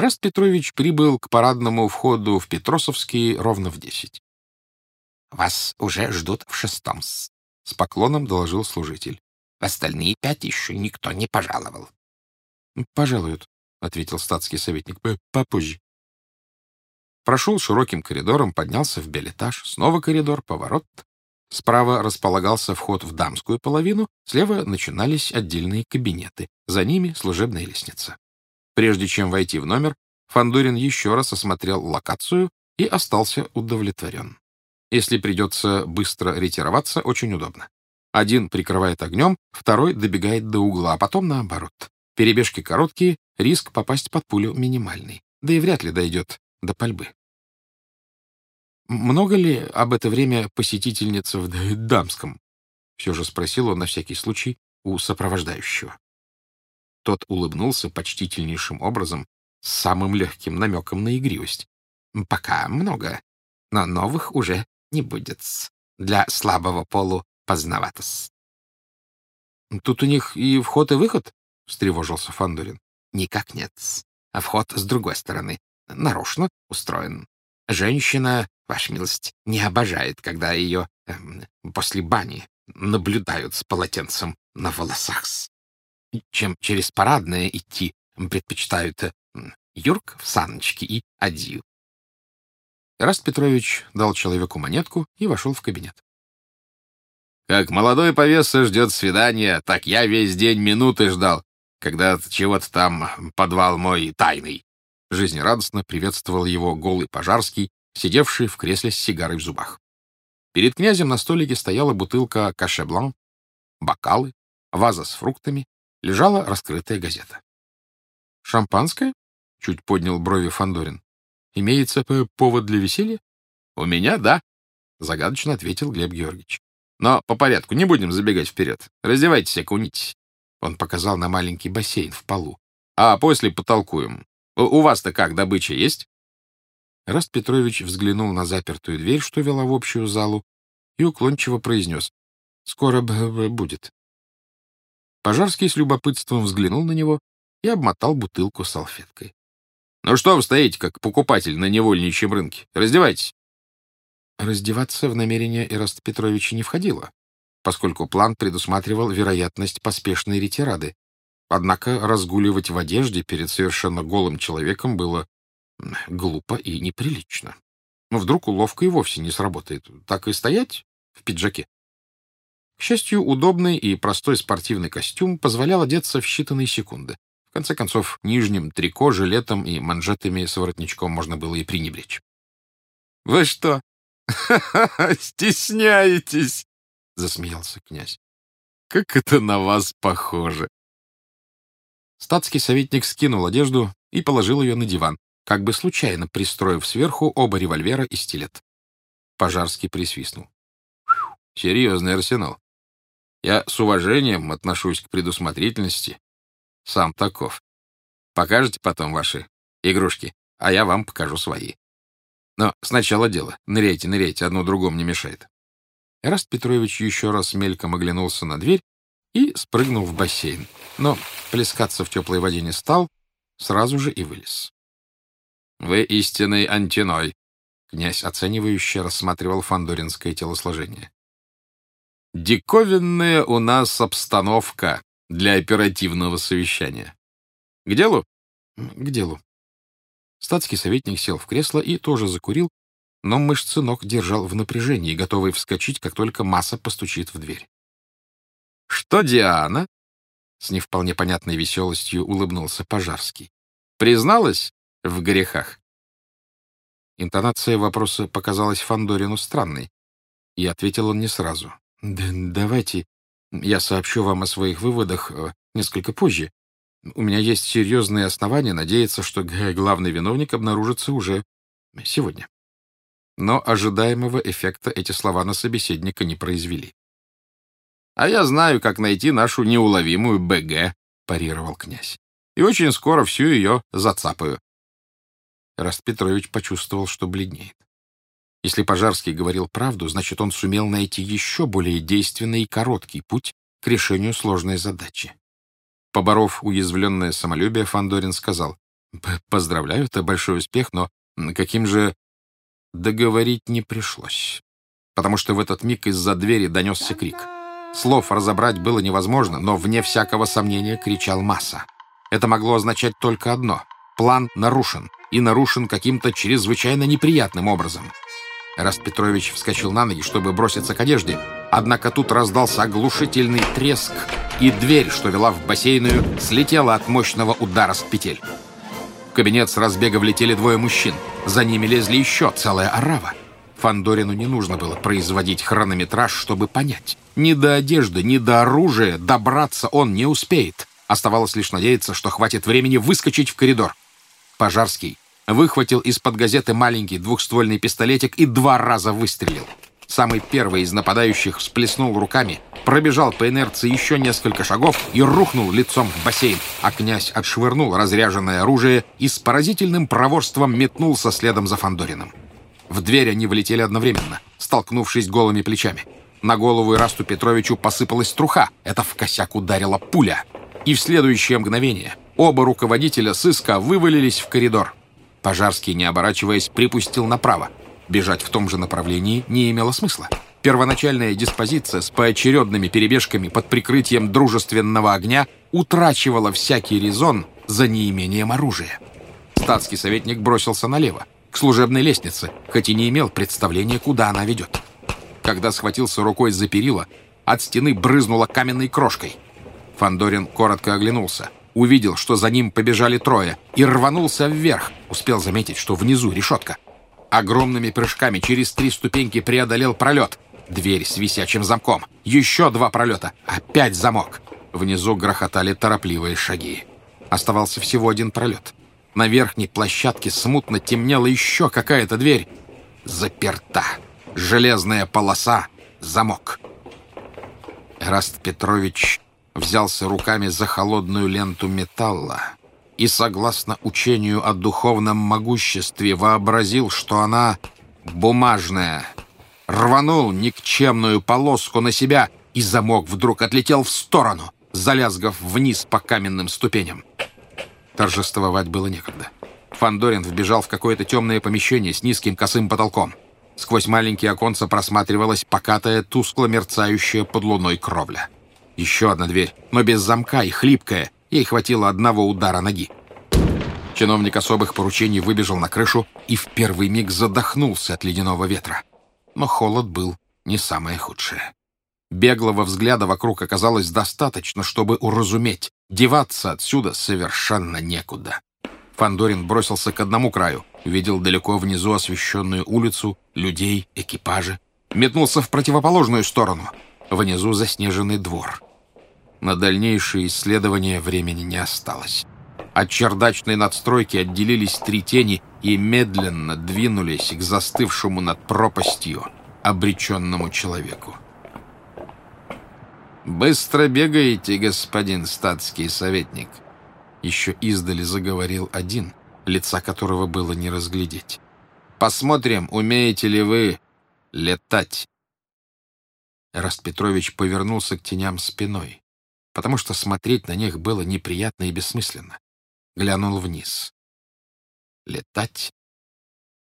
Раст Петрович прибыл к парадному входу в Петросовский ровно в десять. — Вас уже ждут в шестом -с, — поклоном доложил служитель. — В остальные пять еще никто не пожаловал. — Пожалуют, — ответил статский советник, — попозже. Прошел широким коридором, поднялся в билетаж, снова коридор, поворот. Справа располагался вход в дамскую половину, слева начинались отдельные кабинеты, за ними служебная лестница. Прежде чем войти в номер, Фандорин еще раз осмотрел локацию и остался удовлетворен. Если придется быстро ретироваться, очень удобно. Один прикрывает огнем, второй добегает до угла, а потом наоборот. Перебежки короткие, риск попасть под пулю минимальный. Да и вряд ли дойдет до пальбы. «Много ли об это время посетительниц в дамском?» — все же спросил он на всякий случай у сопровождающего. Тот улыбнулся почтительнейшим образом, с самым легким намеком на игривость. «Пока много, но новых уже не будет. Для слабого полу поздновато «Тут у них и вход, и выход?» — встревожился Фандорин. «Никак нет. А вход с другой стороны. Нарочно устроен. Женщина, ваша милость, не обожает, когда ее э, после бани наблюдают с полотенцем на волосах. Чем через парадное идти, предпочитают э, Юрк в саночке и Адью. Раст Петрович дал человеку монетку и вошел в кабинет. Как молодой повеса ждет свидания, так я весь день минуты ждал, когда чего-то там подвал мой тайный. Жизнерадостно приветствовал его голый пожарский, сидевший в кресле с сигарой в зубах. Перед князем на столике стояла бутылка каше-блан, бокалы, ваза с фруктами, лежала раскрытая газета. «Шампанское?» — чуть поднял брови Фандорин. «Имеется повод для веселья?» «У меня — да», — загадочно ответил Глеб Георгиевич. «Но по порядку, не будем забегать вперед. Раздевайтесь окунитесь». Он показал на маленький бассейн в полу. «А после потолкуем. У вас-то как, добыча есть?» Раст Петрович взглянул на запертую дверь, что вела в общую залу, и уклончиво произнес. «Скоро будет». Пожарский с любопытством взглянул на него и обмотал бутылку салфеткой. «Ну что вы стоите, как покупатель на невольничьем рынке? Раздевайтесь». Раздеваться в намерение Ираста Петровича не входило, поскольку план предусматривал вероятность поспешной ретирады, Однако разгуливать в одежде перед совершенно голым человеком было глупо и неприлично. Но вдруг уловка и вовсе не сработает. Так и стоять в пиджаке. К счастью, удобный и простой спортивный костюм позволял одеться в считанные секунды. В конце концов, нижним трико, жилетом и манжетами с воротничком можно было и пренебречь. — Вы что, стесняетесь? — засмеялся князь. — Как это на вас похоже! Статский советник скинул одежду и положил ее на диван, как бы случайно пристроив сверху оба револьвера и стилет. Пожарский присвистнул. «Серьезный арсенал. Я с уважением отношусь к предусмотрительности. Сам таков. Покажете потом ваши игрушки, а я вам покажу свои. Но сначала дело. Ныряйте, ныряйте, одно другому не мешает». Эраст Петрович еще раз мельком оглянулся на дверь и спрыгнул в бассейн, но плескаться в теплой воде не стал, сразу же и вылез. «Вы истинный антиной», — князь оценивающе рассматривал фандоринское телосложение. «Диковинная у нас обстановка для оперативного совещания. К делу?» «К делу». Статский советник сел в кресло и тоже закурил, но мышцы ног держал в напряжении, готовый вскочить, как только масса постучит в дверь. «Что Диана?» — с не вполне понятной веселостью улыбнулся Пожарский. «Призналась в грехах?» Интонация вопроса показалась Фандорину странной, и ответил он не сразу. «Да, «Давайте я сообщу вам о своих выводах э, несколько позже. У меня есть серьезные основания надеяться, что главный виновник обнаружится уже сегодня». Но ожидаемого эффекта эти слова на собеседника не произвели. А я знаю, как найти нашу неуловимую БГ, — парировал князь. И очень скоро всю ее зацапаю. Раст Петрович почувствовал, что бледнеет. Если Пожарский говорил правду, значит, он сумел найти еще более действенный и короткий путь к решению сложной задачи. Поборов уязвленное самолюбие, Фандорин сказал, Поздравляю, это большой успех, но каким же договорить не пришлось. Потому что в этот миг из-за двери донесся крик. Слов разобрать было невозможно, но вне всякого сомнения кричал масса. Это могло означать только одно — план нарушен, и нарушен каким-то чрезвычайно неприятным образом. Раст Петрович вскочил на ноги, чтобы броситься к одежде, однако тут раздался оглушительный треск, и дверь, что вела в бассейную, слетела от мощного удара с петель. В кабинет с разбега влетели двое мужчин. За ними лезли еще целая орава. Фандорину не нужно было производить хронометраж, чтобы понять. Ни до одежды, ни до оружия добраться он не успеет. Оставалось лишь надеяться, что хватит времени выскочить в коридор. Пожарский выхватил из-под газеты маленький двухствольный пистолетик и два раза выстрелил. Самый первый из нападающих всплеснул руками, пробежал по инерции еще несколько шагов и рухнул лицом в бассейн, а князь отшвырнул разряженное оружие и с поразительным проворством метнулся следом за Фандорином. В дверь они влетели одновременно, столкнувшись голыми плечами. На голову Ирасту Петровичу посыпалась труха. Это в косяк ударила пуля. И в следующее мгновение оба руководителя сыска вывалились в коридор. Пожарский, не оборачиваясь, припустил направо. Бежать в том же направлении не имело смысла. Первоначальная диспозиция с поочередными перебежками под прикрытием дружественного огня утрачивала всякий резон за неимением оружия. Статский советник бросился налево, к служебной лестнице, хоть и не имел представления, куда она ведет. Когда схватился рукой за перила, от стены брызнула каменной крошкой. Фандорин коротко оглянулся, увидел, что за ним побежали трое, и рванулся вверх, успел заметить, что внизу решетка. Огромными прыжками через три ступеньки преодолел пролет. Дверь с висячим замком. Еще два пролета. Опять замок. Внизу грохотали торопливые шаги. Оставался всего один пролет. На верхней площадке смутно темнела еще какая-то дверь. Заперта. Железная полоса. Замок. Раст Петрович взялся руками за холодную ленту металла и, согласно учению о духовном могуществе, вообразил, что она бумажная. Рванул никчемную полоску на себя, и замок вдруг отлетел в сторону, залязгав вниз по каменным ступеням. Торжествовать было некогда. Фандорин вбежал в какое-то темное помещение с низким косым потолком. Сквозь маленькие оконца просматривалась покатая, тускло мерцающая под луной кровля. Еще одна дверь, но без замка и хлипкая. Ей хватило одного удара ноги. Чиновник особых поручений выбежал на крышу и в первый миг задохнулся от ледяного ветра. Но холод был не самое худшее. Беглого взгляда вокруг оказалось достаточно, чтобы уразуметь. Деваться отсюда совершенно некуда. Фандорин бросился к одному краю, видел далеко внизу освещенную улицу, людей, экипажи. Метнулся в противоположную сторону. Внизу заснеженный двор. На дальнейшие исследования времени не осталось. От чердачной надстройки отделились три тени и медленно двинулись к застывшему над пропастью обреченному человеку. «Быстро бегаете, господин статский советник!» Еще издали заговорил один, лица которого было не разглядеть. «Посмотрим, умеете ли вы летать!» Раст Петрович повернулся к теням спиной, потому что смотреть на них было неприятно и бессмысленно. Глянул вниз. Летать?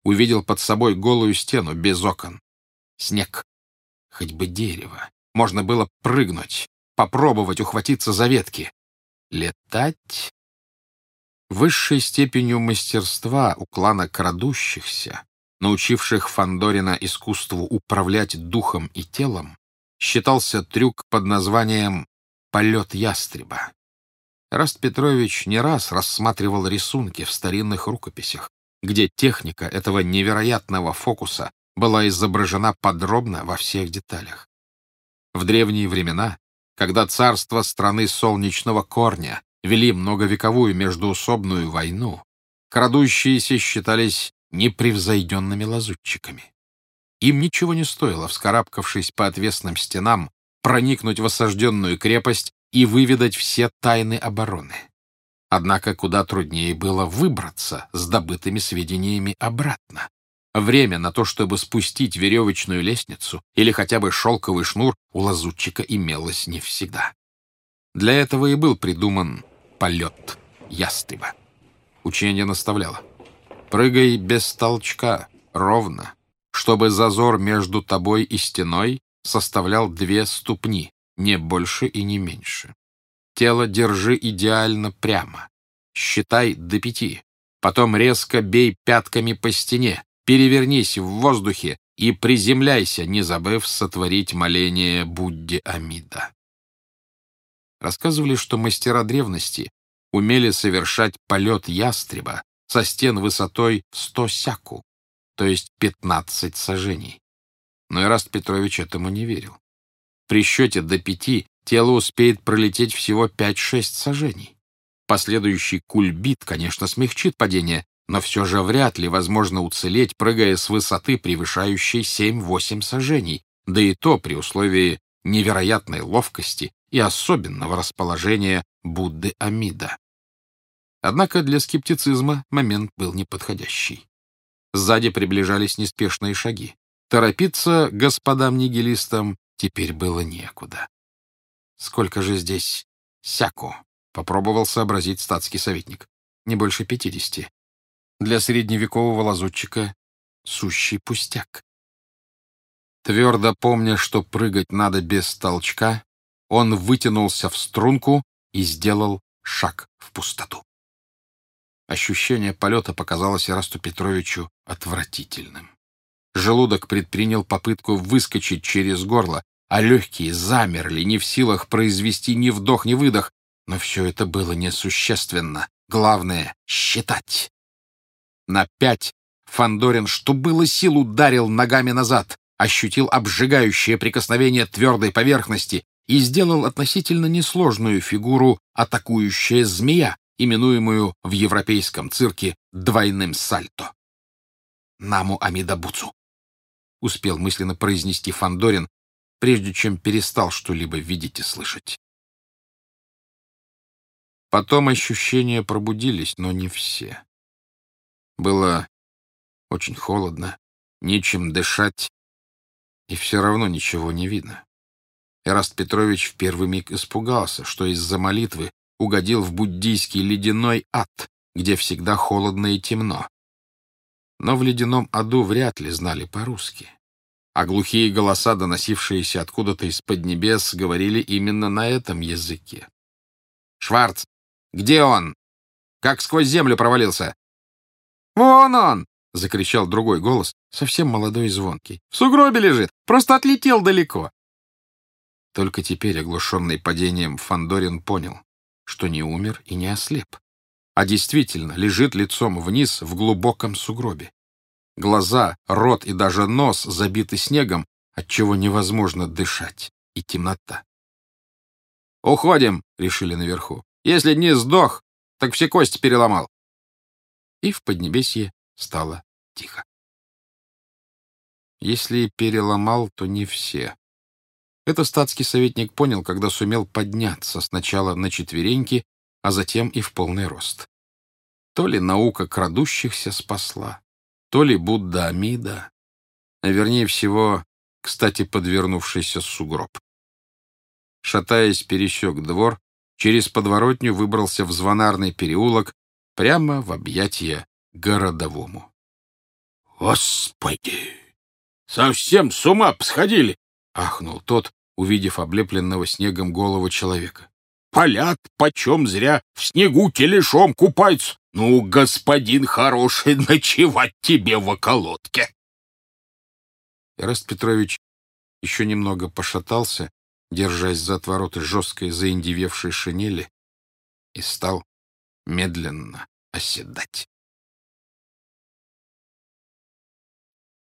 Увидел под собой голую стену без окон. Снег. Хоть бы дерево. Можно было прыгнуть, попробовать ухватиться за ветки. Летать? Высшей степенью мастерства у клана крадущихся, научивших Фандорина искусству управлять духом и телом, считался трюк под названием «полет ястреба». Раст Петрович не раз рассматривал рисунки в старинных рукописях, где техника этого невероятного фокуса была изображена подробно во всех деталях. В древние времена, когда царство страны солнечного корня вели многовековую междуусобную войну, крадущиеся считались непревзойденными лазутчиками. Им ничего не стоило, вскарабкавшись по отвесным стенам, проникнуть в осажденную крепость и выведать все тайны обороны. Однако куда труднее было выбраться с добытыми сведениями обратно. Время на то, чтобы спустить веревочную лестницу или хотя бы шелковый шнур, у лазутчика имелось не всегда. Для этого и был придуман полет ястреба. Учение наставляло. Прыгай без толчка, ровно, чтобы зазор между тобой и стеной составлял две ступни, не больше и не меньше. Тело держи идеально прямо. Считай до пяти. Потом резко бей пятками по стене, перевернись в воздухе и приземляйся, не забыв сотворить моление Будде Амида. Рассказывали, что мастера древности умели совершать полет ястреба со стен высотой 100 сяку, то есть 15 сажений. Но Ираст Петрович этому не верил. При счете до пяти тело успеет пролететь всего 5-6 сажений. Последующий кульбит, конечно, смягчит падение, но все же вряд ли возможно уцелеть, прыгая с высоты, превышающей 7-8 сажений, да и то при условии невероятной ловкости и особенного расположения Будды Амида. Однако для скептицизма момент был неподходящий. Сзади приближались неспешные шаги. Торопиться господам-нигилистам теперь было некуда. «Сколько же здесь сяку?» — попробовал сообразить статский советник. «Не больше пятидесяти. Для средневекового лазутчика сущий пустяк». Твердо помня, что прыгать надо без толчка, он вытянулся в струнку и сделал шаг в пустоту. Ощущение полета показалось Ирасту Петровичу отвратительным. Желудок предпринял попытку выскочить через горло, а легкие замерли, не в силах произвести ни вдох, ни выдох. Но все это было несущественно. Главное — считать. На пять Фандорин, что было сил, ударил ногами назад, ощутил обжигающее прикосновение твердой поверхности и сделал относительно несложную фигуру атакующая змея, именуемую в европейском цирке двойным сальто. «Наму Амидабуцу», — успел мысленно произнести Фандорин, прежде чем перестал что-либо видеть и слышать. Потом ощущения пробудились, но не все. Было очень холодно, нечем дышать, и все равно ничего не видно. Эраст Петрович в первый миг испугался, что из-за молитвы угодил в буддийский ледяной ад, где всегда холодно и темно. Но в ледяном аду вряд ли знали по-русски. А глухие голоса, доносившиеся откуда-то из-под небес, говорили именно на этом языке. «Шварц! Где он? Как сквозь землю провалился?» «Вон он!» — закричал другой голос, совсем молодой и звонкий. «В сугробе лежит! Просто отлетел далеко!» Только теперь, оглушенный падением, Фандорин понял что не умер и не ослеп, а действительно лежит лицом вниз в глубоком сугробе. Глаза, рот и даже нос забиты снегом, отчего невозможно дышать, и темнота. «Уходим!» — решили наверху. «Если не сдох, так все кости переломал». И в Поднебесье стало тихо. Если переломал, то не все. Это статский советник понял, когда сумел подняться сначала на четвереньки, а затем и в полный рост. То ли наука крадущихся спасла, то ли Будда Амида, а вернее всего, кстати, подвернувшийся сугроб. Шатаясь, пересек двор, через подворотню выбрался в звонарный переулок прямо в объятия городовому. «Господи! Совсем с ума посходили!» — ахнул тот, увидев облепленного снегом голову человека. «Полят почем зря, в снегу телешом купаются. Ну, господин хороший, ночевать тебе в околотке!» Ираст Петрович еще немного пошатался, держась за отвороты жесткой заиндевевшей шинели, и стал медленно оседать.